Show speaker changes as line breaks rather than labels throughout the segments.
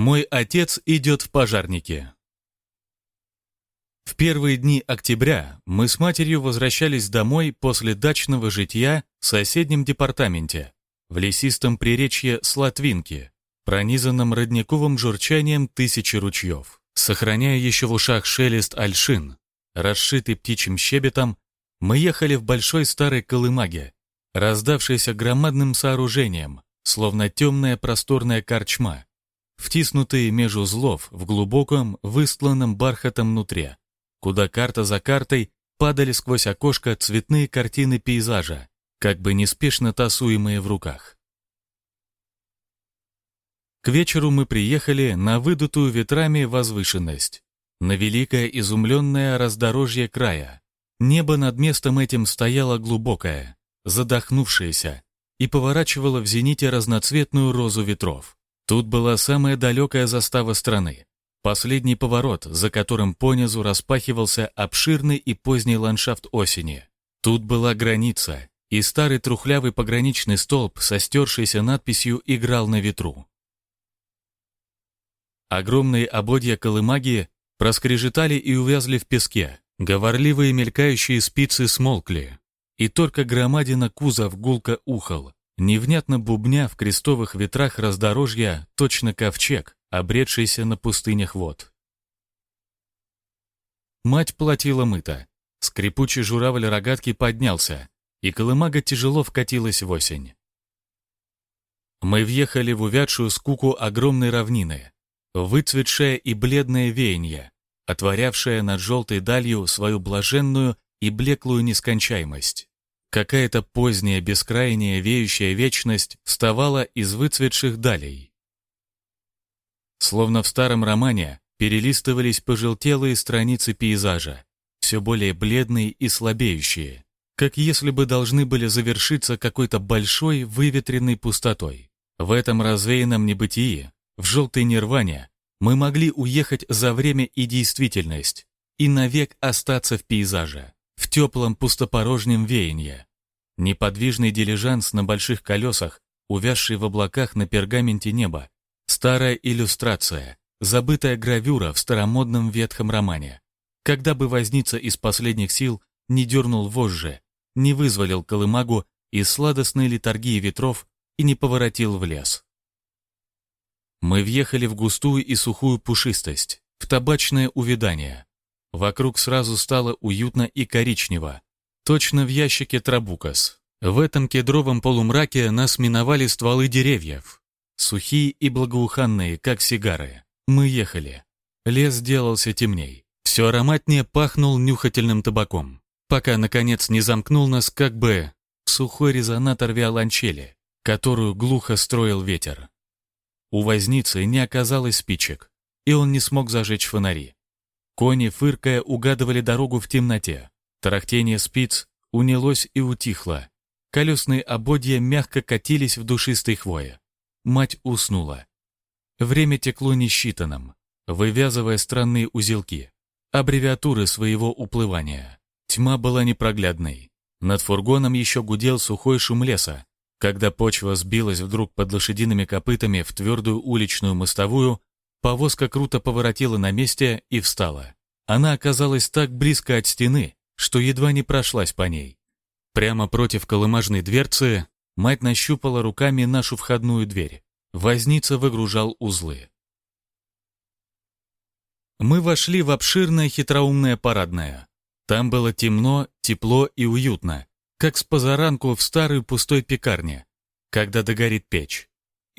Мой отец идет в пожарники. В первые дни октября мы с матерью возвращались домой после дачного житья в соседнем департаменте, в лесистом приречье Слатвинки, пронизанном родниковым журчанием тысячи ручьев. Сохраняя еще в ушах шелест альшин, расшитый птичьим щебетом, мы ехали в большой старой колымаге, раздавшейся громадным сооружением, словно темная просторная корчма, втиснутые меж узлов в глубоком, выстланном бархатом нутре, куда карта за картой падали сквозь окошко цветные картины пейзажа, как бы неспешно тасуемые в руках. К вечеру мы приехали на выдутую ветрами возвышенность, на великое изумленное раздорожье края. Небо над местом этим стояло глубокое, задохнувшееся, и поворачивало в зените разноцветную розу ветров. Тут была самая далекая застава страны. Последний поворот, за которым понизу распахивался обширный и поздний ландшафт осени. Тут была граница, и старый трухлявый пограничный столб со стершейся надписью играл на ветру. Огромные ободья колымаги проскрежетали и увязли в песке, говорливые мелькающие спицы смолкли, и только громадина кузов гулко ухал, невнятно бубня в крестовых ветрах раздорожья точно ковчег, обретшийся на пустынях вод. Мать платила мыто. Скрипучий журавль рогатки поднялся, и колымага тяжело вкатилась в осень. Мы въехали в увядшую скуку огромной равнины, выцветшее и бледное веяние, отворявшее над желтой далью свою блаженную и блеклую нескончаемость. Какая-то поздняя, бескрайняя, веющая вечность вставала из выцветших далей. Словно в старом романе перелистывались пожелтелые страницы пейзажа, все более бледные и слабеющие, как если бы должны были завершиться какой-то большой выветренной пустотой. В этом развеянном небытии в желтой нирване мы могли уехать за время и действительность и навек остаться в пейзаже, в теплом пустопорожнем веянии. Неподвижный дилижанс на больших колесах, увязший в облаках на пергаменте неба, старая иллюстрация, забытая гравюра в старомодном ветхом романе. Когда бы возница из последних сил не дернул вожжи, не вызволил колымагу из сладостной литургии ветров и не поворотил в лес. Мы въехали в густую и сухую пушистость, в табачное увядание. Вокруг сразу стало уютно и коричнево, точно в ящике Трабукас. В этом кедровом полумраке нас миновали стволы деревьев, сухие и благоуханные, как сигары. Мы ехали. Лес сделался темней. Все ароматнее пахнул нюхательным табаком, пока, наконец, не замкнул нас как бы сухой резонатор виолончели, которую глухо строил ветер. У возницы не оказалось спичек, и он не смог зажечь фонари. Кони, фыркая, угадывали дорогу в темноте. Тарахтение спиц унялось и утихло. Колесные ободья мягко катились в душистой хвое. Мать уснула. Время текло несчитанным, вывязывая странные узелки, аббревиатуры своего уплывания. Тьма была непроглядной. Над фургоном еще гудел сухой шум леса, когда почва сбилась вдруг под лошадиными копытами в твердую уличную мостовую, повозка круто поворотила на месте и встала. Она оказалась так близко от стены, что едва не прошлась по ней. Прямо против колымажной дверцы мать нащупала руками нашу входную дверь. Возница выгружал узлы. Мы вошли в обширное хитроумное парадное. Там было темно, тепло и уютно, как с позаранку в старой пустой пекарне, когда догорит печь.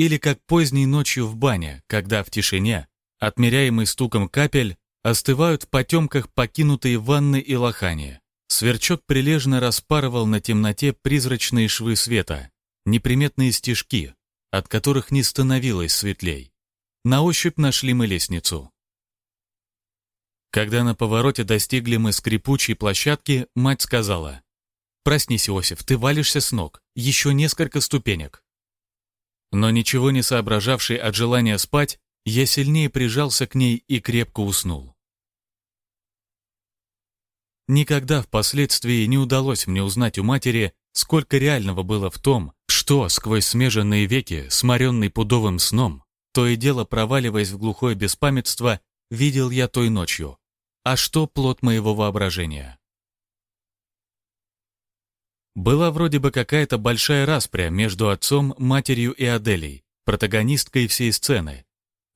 Или как поздней ночью в бане, когда в тишине, отмеряемый стуком капель, остывают в потемках покинутые ванны и лохани. Сверчок прилежно распарывал на темноте призрачные швы света, неприметные стежки, от которых не становилось светлей. На ощупь нашли мы лестницу. Когда на повороте достигли мы скрипучей площадки, мать сказала, Проснись, Иосиф, ты валишься с ног. Еще несколько ступенек. Но ничего не соображавший от желания спать, я сильнее прижался к ней и крепко уснул. Никогда впоследствии не удалось мне узнать у матери, сколько реального было в том, что сквозь смеженные веки, сморенный пудовым сном, то и дело проваливаясь в глухое беспамятство, видел я той ночью. А что плод моего воображения? Была вроде бы какая-то большая распря между отцом, матерью и Аделей, протагонисткой всей сцены.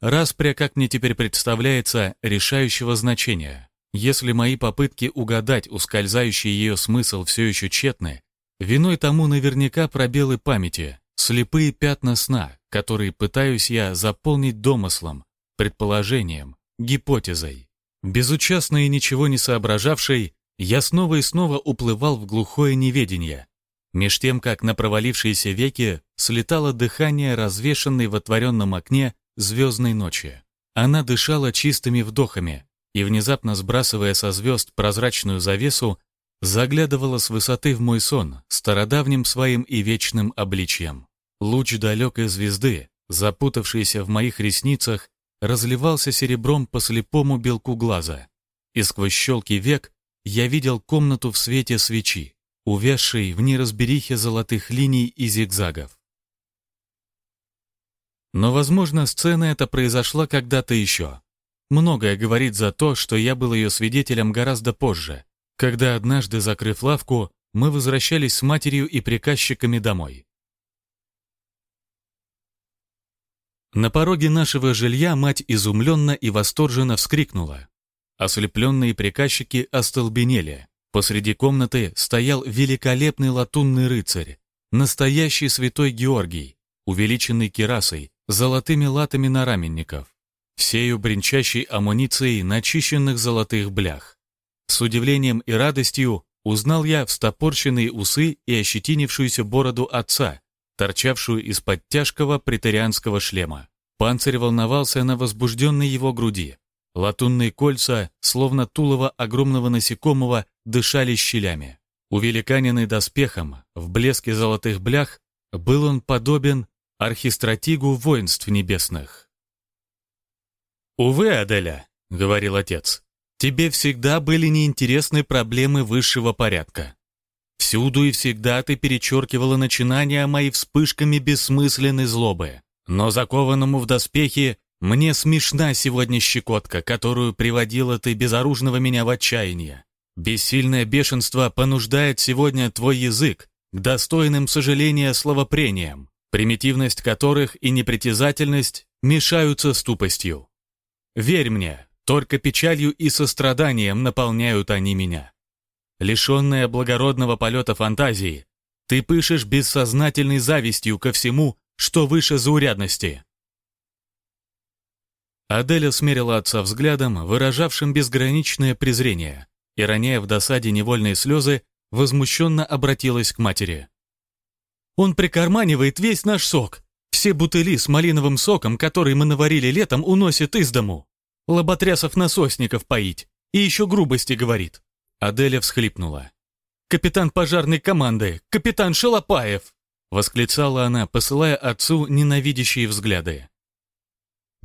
Распря, как мне теперь представляется, решающего значения. Если мои попытки угадать ускользающий ее смысл все еще тщетны, виной тому наверняка пробелы памяти, слепые пятна сна, которые пытаюсь я заполнить домыслом, предположением, гипотезой. Безучастный и ничего не соображавший, я снова и снова уплывал в глухое неведение, меж тем, как на провалившиеся веки слетало дыхание, развешанной в отворенном окне звездной ночи. Она дышала чистыми вдохами и, внезапно сбрасывая со звезд прозрачную завесу, заглядывала с высоты в мой сон стародавним своим и вечным обличьем. Луч далекой звезды, запутавшийся в моих ресницах, разливался серебром по слепому белку глаза, и сквозь щелки век я видел комнату в свете свечи, увязшей в неразберихе золотых линий и зигзагов. Но, возможно, сцена эта произошла когда-то еще. Многое говорит за то, что я был ее свидетелем гораздо позже, когда однажды, закрыв лавку, мы возвращались с матерью и приказчиками домой. На пороге нашего жилья мать изумленно и восторженно вскрикнула. Ослепленные приказчики остолбенели. Посреди комнаты стоял великолепный латунный рыцарь, настоящий святой Георгий, увеличенный керасой, золотыми латами на раменников, всею бренчащей амуницией начищенных золотых блях. С удивлением и радостью узнал я встопорщенные усы и ощетинившуюся бороду отца, торчавшую из-под тяжкого претарианского шлема. Панцирь волновался на возбужденной его груди. Латунные кольца, словно тулово огромного насекомого, дышали щелями. Увеликаненный доспехом, в блеске золотых блях, был он подобен архистратигу воинств небесных. «Увы, Аделя», — говорил отец, — «тебе всегда были неинтересны проблемы высшего порядка. Всюду и всегда ты перечеркивала начинания мои вспышками бессмысленной злобы. Но закованному в доспехи мне смешна сегодня щекотка, которую приводила ты безоружного меня в отчаяние. Бессильное бешенство понуждает сегодня твой язык к достойным сожаления словопрениям, примитивность которых и непритязательность мешаются с тупостью. Верь мне, только печалью и состраданием наполняют они меня. Лишенная благородного полета фантазии, ты пышешь бессознательной завистью ко всему, что выше заурядности. Аделя смерила отца взглядом, выражавшим безграничное презрение, и, роняя в досаде невольные слезы, возмущенно обратилась к матери. «Он прикарманивает весь наш сок. Все бутыли с малиновым соком, который мы наварили летом, уносит из дому. Лоботрясов-насосников поить. И еще грубости говорит». Аделя всхлипнула. «Капитан пожарной команды! Капитан Шалопаев!» Восклицала она, посылая отцу ненавидящие взгляды.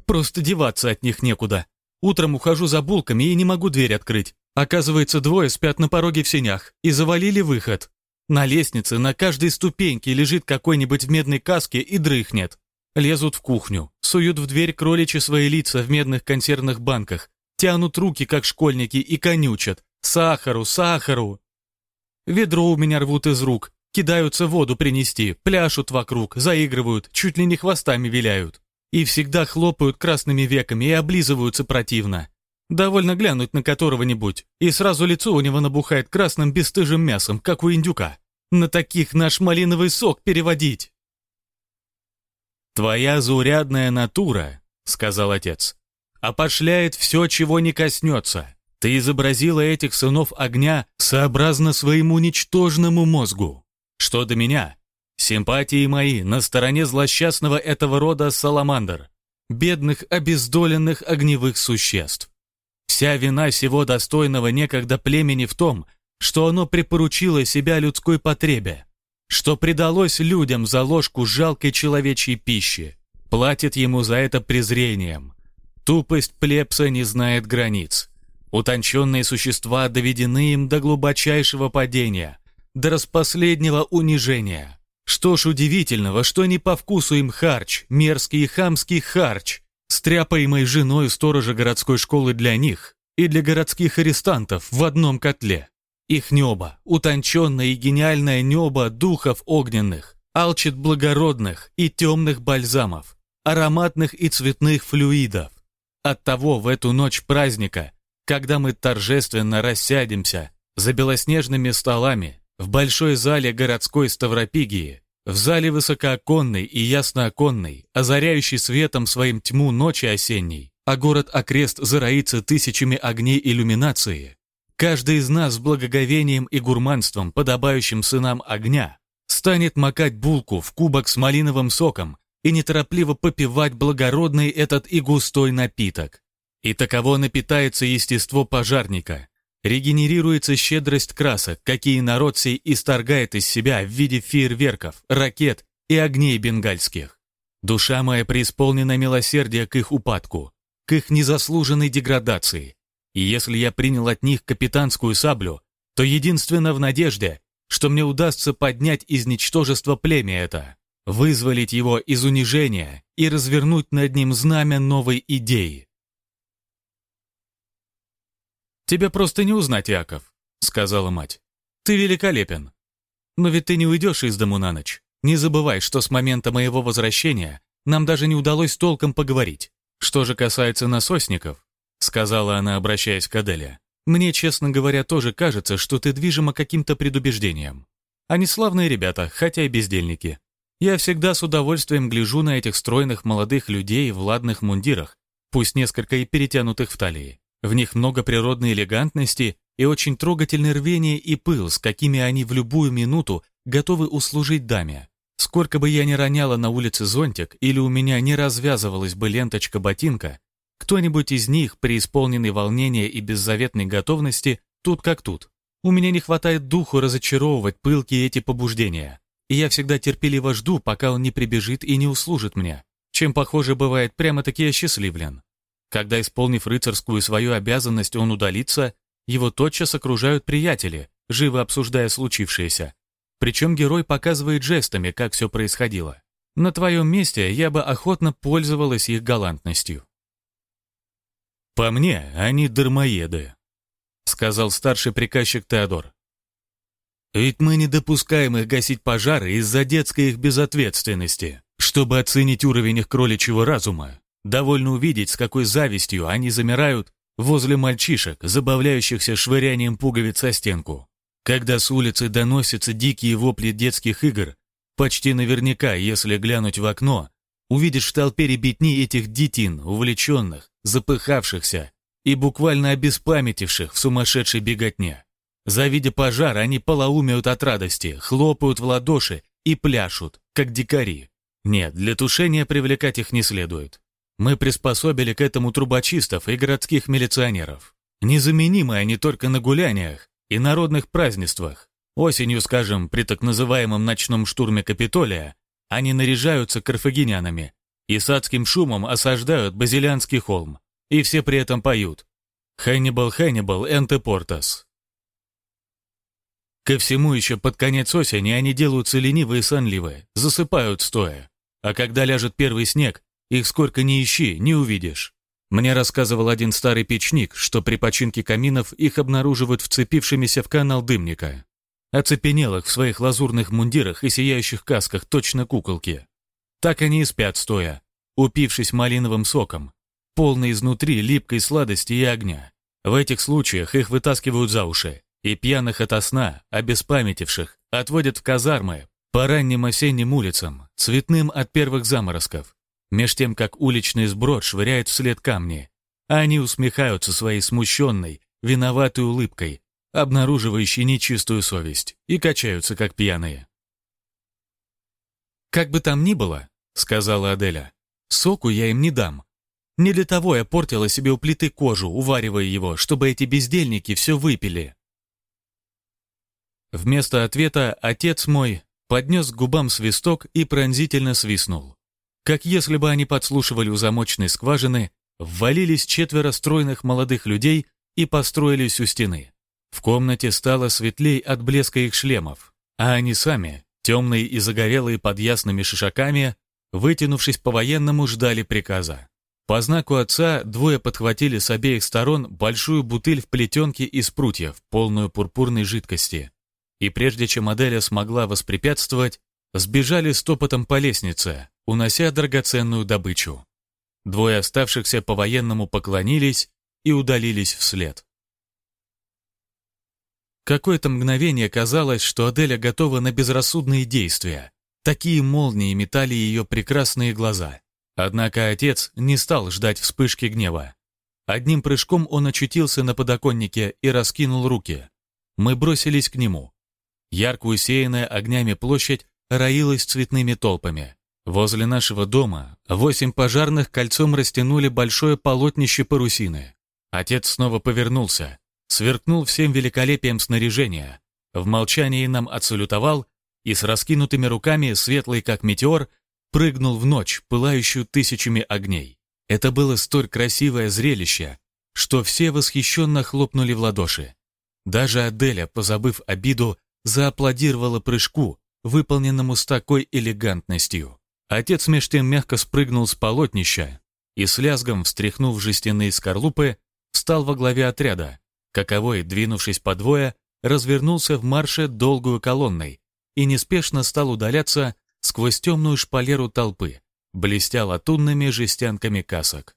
Просто деваться от них некуда. Утром ухожу за булками и не могу дверь открыть. Оказывается, двое спят на пороге в сенях и завалили выход. На лестнице на каждой ступеньке лежит какой-нибудь в медной каске и дрыхнет. Лезут в кухню, суют в дверь кроличьи свои лица в медных консервных банках, тянут руки, как школьники, и конючат. «Сахару, сахару!» Ведро у меня рвут из рук, кидаются воду принести, пляшут вокруг, заигрывают, чуть ли не хвостами виляют. И всегда хлопают красными веками и облизываются противно. Довольно глянуть на которого-нибудь, и сразу лицо у него набухает красным бесстыжим мясом, как у индюка. На таких наш малиновый сок переводить. «Твоя заурядная натура», — сказал отец, — «опошляет все, чего не коснется. Ты изобразила этих сынов огня сообразно своему ничтожному мозгу. Что до меня, Симпатии мои на стороне злосчастного этого рода саламандр, бедных обездоленных огневых существ. Вся вина сего достойного некогда племени в том, что оно припоручило себя людской потребе, что предалось людям за ложку жалкой человечьей пищи, платит ему за это презрением. Тупость плебса не знает границ. Утонченные существа доведены им до глубочайшего падения, до распоследнего унижения. Что ж удивительного, что не по вкусу им харч, мерзкий и хамский харч, стряпаемый женой сторожа городской школы для них и для городских арестантов в одном котле. Их небо, утонченное и гениальное небо духов огненных, алчит благородных и темных бальзамов, ароматных и цветных флюидов. Оттого в эту ночь праздника, когда мы торжественно рассядемся за белоснежными столами в большой зале городской Ставропигии, в зале высокооконной и яснооконной, озаряющей светом своим тьму ночи осенней, а город окрест зароится тысячами огней иллюминации, каждый из нас с благоговением и гурманством, подобающим сынам огня, станет макать булку в кубок с малиновым соком и неторопливо попивать благородный этот и густой напиток. И таково напитается естество пожарника. Регенерируется щедрость красок, какие народ сей исторгает из себя в виде фейерверков, ракет и огней бенгальских. Душа моя преисполнена милосердия к их упадку, к их незаслуженной деградации. И если я принял от них капитанскую саблю, то единственно в надежде, что мне удастся поднять из ничтожества племя это, вызволить его из унижения и развернуть над ним знамя новой идеи. «Тебя просто не узнать, Яков», — сказала мать. «Ты великолепен. Но ведь ты не уйдешь из дому на ночь. Не забывай, что с момента моего возвращения нам даже не удалось толком поговорить. Что же касается насосников, — сказала она, обращаясь к Аделе, мне, честно говоря, тоже кажется, что ты движима каким-то предубеждением. Они славные ребята, хотя и бездельники. Я всегда с удовольствием гляжу на этих стройных молодых людей в ладных мундирах, пусть несколько и перетянутых в талии. В них много природной элегантности и очень трогательное рвение и пыл, с какими они в любую минуту готовы услужить даме. Сколько бы я ни роняла на улице зонтик или у меня не развязывалась бы ленточка ботинка, кто-нибудь из них, преисполненный волнения и беззаветной готовности, тут как тут. У меня не хватает духу разочаровывать пылкие эти побуждения. И я всегда терпеливо жду, пока он не прибежит и не услужит мне, чем, похоже, бывает прямо-таки осчастливлен. Когда, исполнив рыцарскую свою обязанность, он удалится, его тотчас окружают приятели, живо обсуждая случившееся. Причем герой показывает жестами, как все происходило. На твоем месте я бы охотно пользовалась их галантностью. «По мне, они дармоеды», — сказал старший приказчик Теодор. «Ведь мы не допускаем их гасить пожары из-за детской их безответственности. Чтобы оценить уровень их кроличьего разума, довольно увидеть, с какой завистью они замирают возле мальчишек, забавляющихся швырянием пуговиц о стенку. Когда с улицы доносятся дикие вопли детских игр, почти наверняка, если глянуть в окно, увидишь в толпе ребятни этих детин, увлеченных, запыхавшихся и буквально обеспамятивших в сумасшедшей беготне. Завидя пожар, они полоумеют от радости, хлопают в ладоши и пляшут, как дикари. Нет, для тушения привлекать их не следует. Мы приспособили к этому трубочистов и городских милиционеров. Незаменимы они только на гуляниях и народных празднествах. Осенью, скажем, при так называемом ночном штурме Капитолия, они наряжаются карфагенянами и с адским шумом осаждают Базилианский холм, и все при этом поют «Хэннибал, Хэннибал, энте портас». Ко всему еще под конец осени они делаются ленивые и сонливые, засыпают стоя. А когда ляжет первый снег, их сколько ни ищи, не увидишь. Мне рассказывал один старый печник, что при починке каминов их обнаруживают вцепившимися в канал дымника. Оцепенелых в своих лазурных мундирах и сияющих касках точно куколки. Так они и спят стоя, упившись малиновым соком, полный изнутри липкой сладости и огня. В этих случаях их вытаскивают за уши, и пьяных ото сна, обеспамятивших, отводят в казармы по ранним осенним улицам, цветным от первых заморозков, меж тем, как уличный сброд швыряет вслед камни, а они усмехаются своей смущенной, виноватой улыбкой, обнаруживающей нечистую совесть, и качаются, как пьяные. «Как бы там ни было», — сказала Аделя, — «соку я им не дам. Не для того я портила себе у плиты кожу, уваривая его, чтобы эти бездельники все выпили». Вместо ответа отец мой поднес к губам свисток и пронзительно свистнул. Как если бы они подслушивали у замочной скважины, ввалились четверо стройных молодых людей и построились у стены. В комнате стало светлей от блеска их шлемов, а они сами Темные и загорелые под ясными шишаками, вытянувшись по-военному, ждали приказа. По знаку отца двое подхватили с обеих сторон большую бутыль в плетенке из прутьев, полную пурпурной жидкости. И прежде чем Аделя смогла воспрепятствовать, сбежали стопотом по лестнице, унося драгоценную добычу. Двое оставшихся по-военному поклонились и удалились вслед. Какое-то мгновение казалось, что Аделя готова на безрассудные действия. Такие молнии метали ее прекрасные глаза. Однако отец не стал ждать вспышки гнева. Одним прыжком он очутился на подоконнике и раскинул руки. Мы бросились к нему. Ярко усеянная огнями площадь роилась цветными толпами. Возле нашего дома восемь пожарных кольцом растянули большое полотнище парусины. Отец снова повернулся, сверкнул всем великолепием снаряжения, в молчании нам отсалютовал и с раскинутыми руками, светлый как метеор, прыгнул в ночь, пылающую тысячами огней. Это было столь красивое зрелище, что все восхищенно хлопнули в ладоши. Даже Аделя, позабыв обиду, зааплодировала прыжку, выполненному с такой элегантностью. Отец меж тем мягко спрыгнул с полотнища и с лязгом, встряхнув жестяные скорлупы, встал во главе отряда, каковой, двинувшись по двое, развернулся в марше долгую колонной и неспешно стал удаляться сквозь темную шпалеру толпы, блестя латунными жестянками касок.